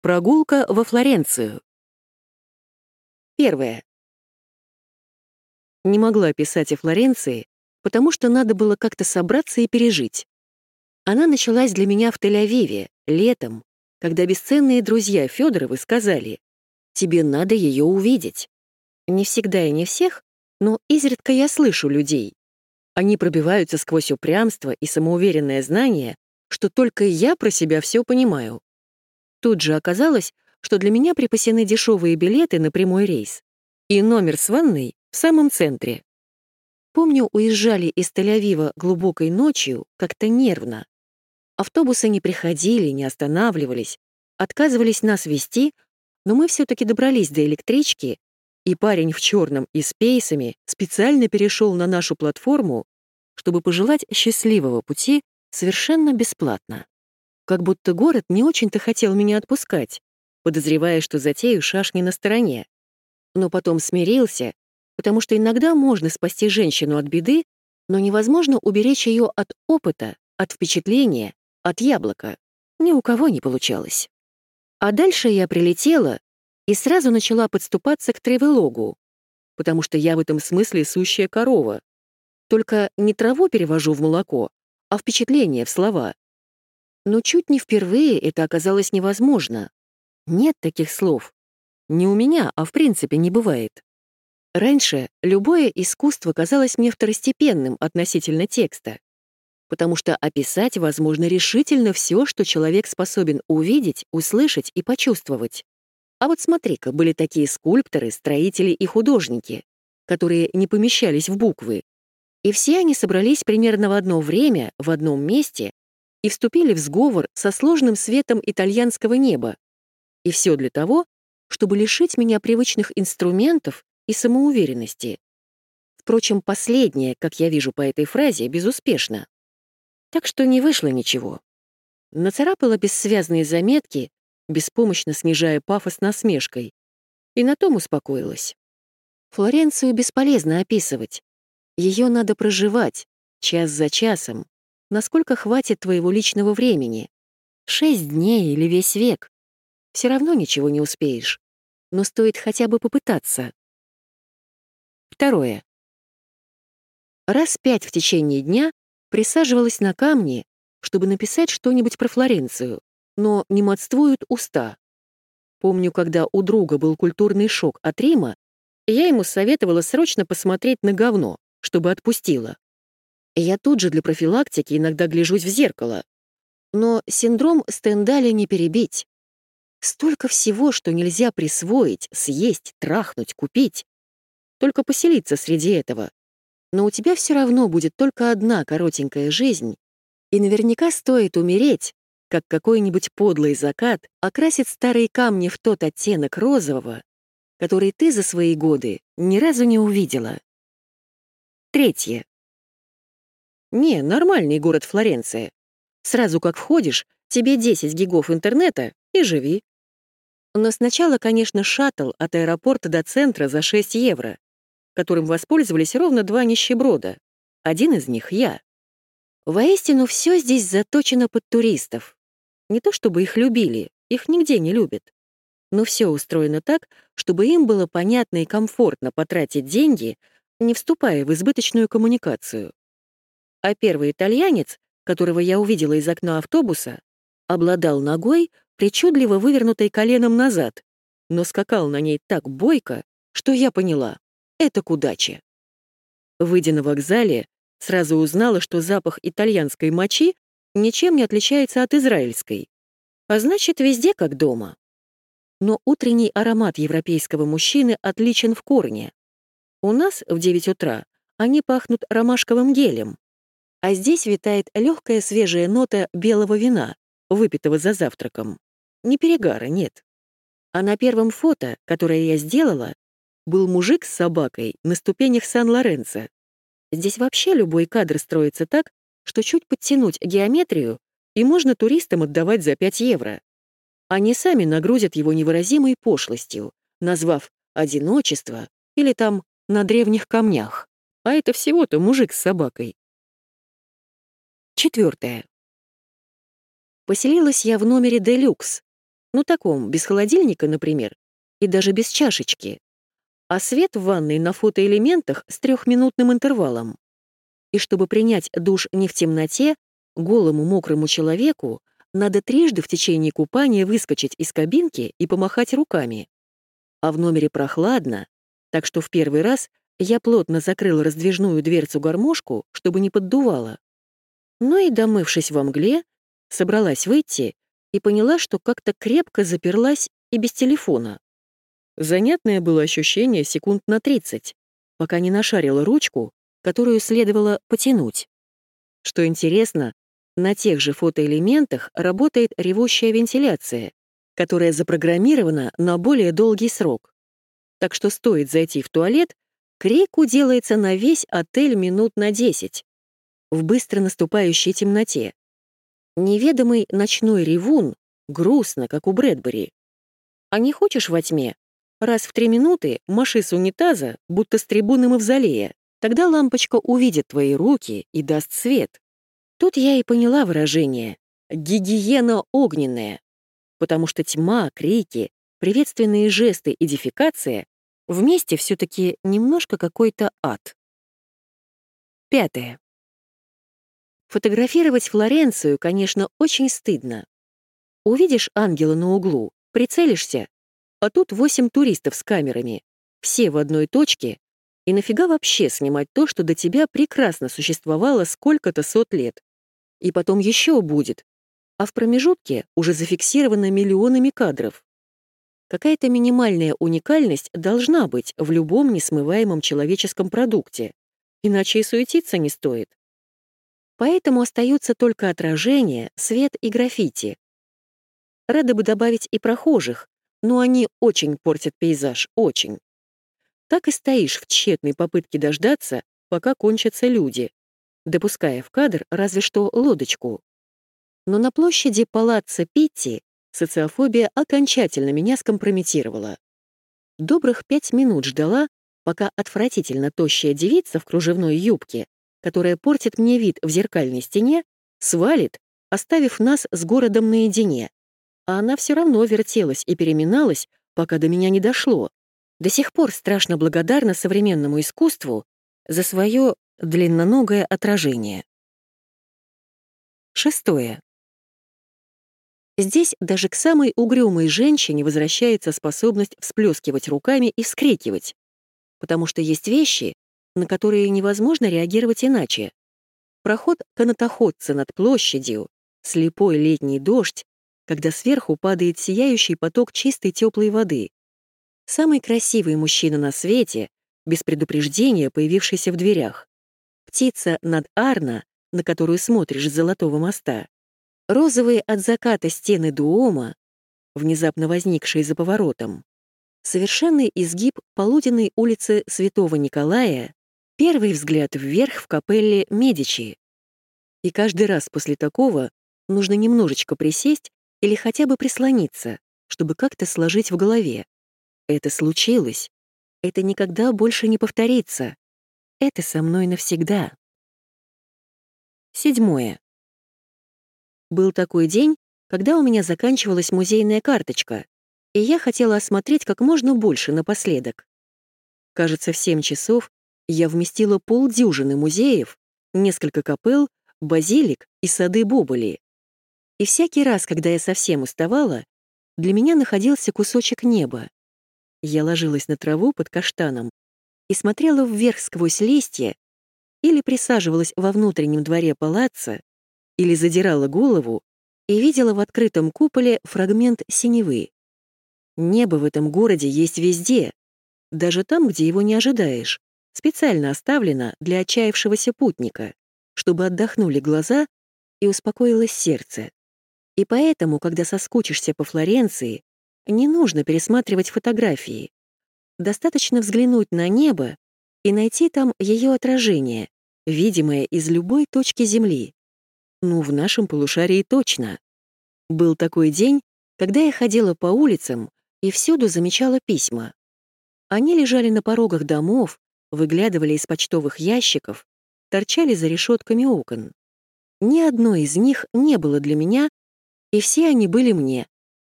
Прогулка во Флоренцию. Первое. Не могла писать о Флоренции, потому что надо было как-то собраться и пережить. Она началась для меня в Тель-Авиве, летом, когда бесценные друзья Федоровы сказали, «Тебе надо ее увидеть». Не всегда и не всех, но изредка я слышу людей. Они пробиваются сквозь упрямство и самоуверенное знание, что только я про себя все понимаю. Тут же оказалось, что для меня припасены дешевые билеты на прямой рейс и номер с ванной в самом центре. Помню, уезжали из Тель-Авива глубокой ночью, как-то нервно. Автобусы не приходили, не останавливались, отказывались нас вести, но мы все-таки добрались до электрички, и парень в черном и с пейсами специально перешел на нашу платформу, чтобы пожелать счастливого пути совершенно бесплатно. Как будто город не очень-то хотел меня отпускать, подозревая, что затею шашни на стороне. Но потом смирился, потому что иногда можно спасти женщину от беды, но невозможно уберечь ее от опыта, от впечатления, от яблока. Ни у кого не получалось. А дальше я прилетела и сразу начала подступаться к тревелогу, потому что я в этом смысле сущая корова. Только не траву перевожу в молоко, а впечатление в слова. Но чуть не впервые это оказалось невозможно. Нет таких слов. Не у меня, а в принципе не бывает. Раньше любое искусство казалось мне второстепенным относительно текста, потому что описать возможно решительно все, что человек способен увидеть, услышать и почувствовать. А вот смотри-ка, были такие скульпторы, строители и художники, которые не помещались в буквы. И все они собрались примерно в одно время, в одном месте и вступили в сговор со сложным светом итальянского неба. И все для того, чтобы лишить меня привычных инструментов и самоуверенности. Впрочем, последнее, как я вижу по этой фразе, безуспешно. Так что не вышло ничего. Нацарапала бессвязные заметки, беспомощно снижая пафос насмешкой, и на том успокоилась. Флоренцию бесполезно описывать. Ее надо проживать, час за часом, насколько хватит твоего личного времени. Шесть дней или весь век. Все равно ничего не успеешь. Но стоит хотя бы попытаться. Второе. Раз пять в течение дня присаживалась на камни, чтобы написать что-нибудь про Флоренцию, но не модствуют уста. Помню, когда у друга был культурный шок от Рима, я ему советовала срочно посмотреть на говно, чтобы отпустила. Я тут же для профилактики иногда гляжусь в зеркало. Но синдром Стендаля не перебить. Столько всего, что нельзя присвоить, съесть, трахнуть, купить. Только поселиться среди этого. Но у тебя все равно будет только одна коротенькая жизнь, и наверняка стоит умереть, как какой-нибудь подлый закат окрасит старые камни в тот оттенок розового, который ты за свои годы ни разу не увидела. Третье. Не, нормальный город Флоренция. Сразу как входишь, тебе 10 гигов интернета и живи. Но сначала, конечно, шаттл от аэропорта до центра за 6 евро, которым воспользовались ровно два нищеброда. Один из них — я. Воистину, все здесь заточено под туристов. Не то чтобы их любили, их нигде не любят. Но все устроено так, чтобы им было понятно и комфортно потратить деньги, не вступая в избыточную коммуникацию а первый итальянец, которого я увидела из окна автобуса, обладал ногой, причудливо вывернутой коленом назад, но скакал на ней так бойко, что я поняла — это к удаче. Выйдя на вокзале, сразу узнала, что запах итальянской мочи ничем не отличается от израильской, а значит, везде как дома. Но утренний аромат европейского мужчины отличен в корне. У нас в 9 утра они пахнут ромашковым гелем, а здесь витает легкая свежая нота белого вина, выпитого за завтраком. Не перегара, нет. А на первом фото, которое я сделала, был мужик с собакой на ступенях Сан-Лоренцо. Здесь вообще любой кадр строится так, что чуть подтянуть геометрию, и можно туристам отдавать за 5 евро. Они сами нагрузят его невыразимой пошлостью, назвав «одиночество» или там «на древних камнях». А это всего-то мужик с собакой. Четвертое. Поселилась я в номере «Делюкс», Ну таком, без холодильника, например, и даже без чашечки. А свет в ванной на фотоэлементах с трехминутным интервалом. И чтобы принять душ не в темноте, голому мокрому человеку надо трижды в течение купания выскочить из кабинки и помахать руками. А в номере прохладно, так что в первый раз я плотно закрыла раздвижную дверцу-гармошку, чтобы не поддувало. Ну и, домывшись во мгле, собралась выйти и поняла, что как-то крепко заперлась и без телефона. Занятное было ощущение секунд на 30, пока не нашарила ручку, которую следовало потянуть. Что интересно, на тех же фотоэлементах работает ревущая вентиляция, которая запрограммирована на более долгий срок. Так что стоит зайти в туалет, крик уделается на весь отель минут на 10 в быстро наступающей темноте. Неведомый ночной ревун, грустно, как у Брэдбери. А не хочешь во тьме? Раз в три минуты маши с унитаза, будто с трибуны мавзолея. Тогда лампочка увидит твои руки и даст свет. Тут я и поняла выражение «гигиена огненная», потому что тьма, крики, приветственные жесты и дефекация вместе все таки немножко какой-то ад. Пятое. Фотографировать Флоренцию, конечно, очень стыдно. Увидишь ангела на углу, прицелишься, а тут восемь туристов с камерами, все в одной точке, и нафига вообще снимать то, что до тебя прекрасно существовало сколько-то сот лет? И потом еще будет. А в промежутке уже зафиксировано миллионами кадров. Какая-то минимальная уникальность должна быть в любом несмываемом человеческом продукте, иначе и суетиться не стоит. Поэтому остаются только отражение, свет и граффити. Рада бы добавить и прохожих, но они очень портят пейзаж, очень. Так и стоишь в тщетной попытке дождаться, пока кончатся люди, допуская в кадр разве что лодочку. Но на площади палаца Питти социофобия окончательно меня скомпрометировала. Добрых пять минут ждала, пока отвратительно тощая девица в кружевной юбке которая портит мне вид в зеркальной стене, свалит, оставив нас с городом наедине. А она все равно вертелась и переминалась, пока до меня не дошло. До сих пор страшно благодарна современному искусству за свое длинноногое отражение. Шестое. Здесь даже к самой угрюмой женщине возвращается способность всплескивать руками и вскрикивать, потому что есть вещи, на которые невозможно реагировать иначе. Проход канатоходца над площадью, слепой летний дождь, когда сверху падает сияющий поток чистой теплой воды. Самый красивый мужчина на свете, без предупреждения появившийся в дверях. Птица над Арна, на которую смотришь с золотого моста. Розовые от заката стены Дуома, внезапно возникшие за поворотом. Совершенный изгиб полуденной улицы Святого Николая Первый взгляд вверх в капелле Медичи. И каждый раз после такого нужно немножечко присесть или хотя бы прислониться, чтобы как-то сложить в голове. Это случилось. Это никогда больше не повторится. Это со мной навсегда. Седьмое. Был такой день, когда у меня заканчивалась музейная карточка, и я хотела осмотреть как можно больше напоследок. Кажется, в семь часов я вместила полдюжины музеев, несколько капел, базилик и сады Боболи. И всякий раз, когда я совсем уставала, для меня находился кусочек неба. Я ложилась на траву под каштаном и смотрела вверх сквозь листья или присаживалась во внутреннем дворе палаца, или задирала голову и видела в открытом куполе фрагмент синевы. Небо в этом городе есть везде, даже там, где его не ожидаешь специально оставлена для отчаявшегося путника, чтобы отдохнули глаза и успокоилось сердце. И поэтому, когда соскучишься по Флоренции, не нужно пересматривать фотографии. Достаточно взглянуть на небо и найти там ее отражение, видимое из любой точки Земли. Ну, в нашем полушарии точно. Был такой день, когда я ходила по улицам и всюду замечала письма. Они лежали на порогах домов, выглядывали из почтовых ящиков, торчали за решетками окон. Ни одной из них не было для меня, и все они были мне.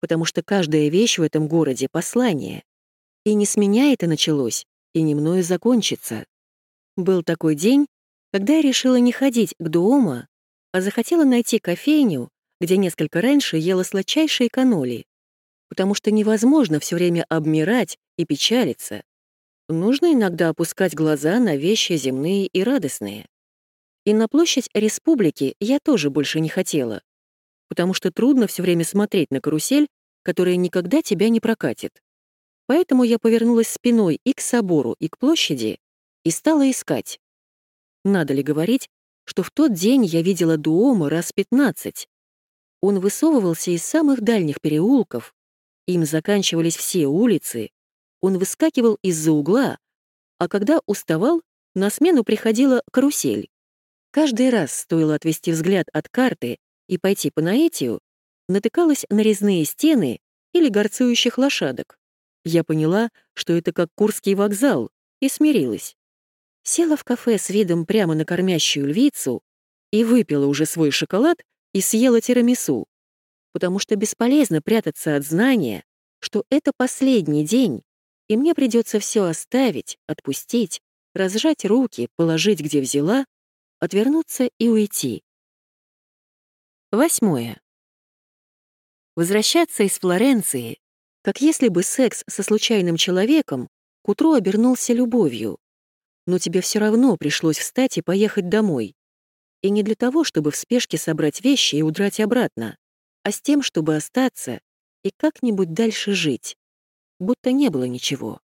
потому что каждая вещь в этом городе — послание. И не с меня это началось, и не мною закончится. Был такой день, когда я решила не ходить к Дуома, а захотела найти кофейню, где несколько раньше ела сладчайшие каноли, потому что невозможно все время обмирать и печалиться. Нужно иногда опускать глаза на вещи земные и радостные. И на площадь республики я тоже больше не хотела, потому что трудно все время смотреть на карусель, которая никогда тебя не прокатит. Поэтому я повернулась спиной и к собору, и к площади, и стала искать. Надо ли говорить, что в тот день я видела Дуома раз пятнадцать. Он высовывался из самых дальних переулков, им заканчивались все улицы, он выскакивал из-за угла, а когда уставал, на смену приходила карусель. Каждый раз стоило отвести взгляд от карты и пойти по наитию, натыкалась на резные стены или горцующих лошадок. Я поняла, что это как Курский вокзал, и смирилась. Села в кафе с видом прямо на кормящую львицу и выпила уже свой шоколад и съела тирамису, потому что бесполезно прятаться от знания, что это последний день, и мне придется все оставить, отпустить, разжать руки, положить, где взяла, отвернуться и уйти. Восьмое. Возвращаться из Флоренции, как если бы секс со случайным человеком к утру обернулся любовью. Но тебе все равно пришлось встать и поехать домой. И не для того, чтобы в спешке собрать вещи и удрать обратно, а с тем, чтобы остаться и как-нибудь дальше жить, будто не было ничего.